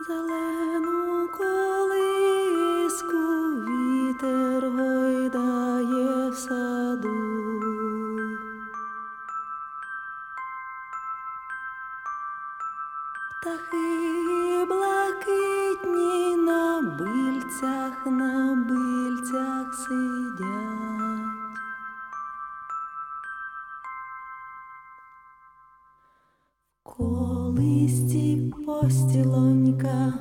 Зелену колиску вітер гойдає в саду. Птахи блакитні на бильцях, на бильцях сидять. Ко листі постілонька.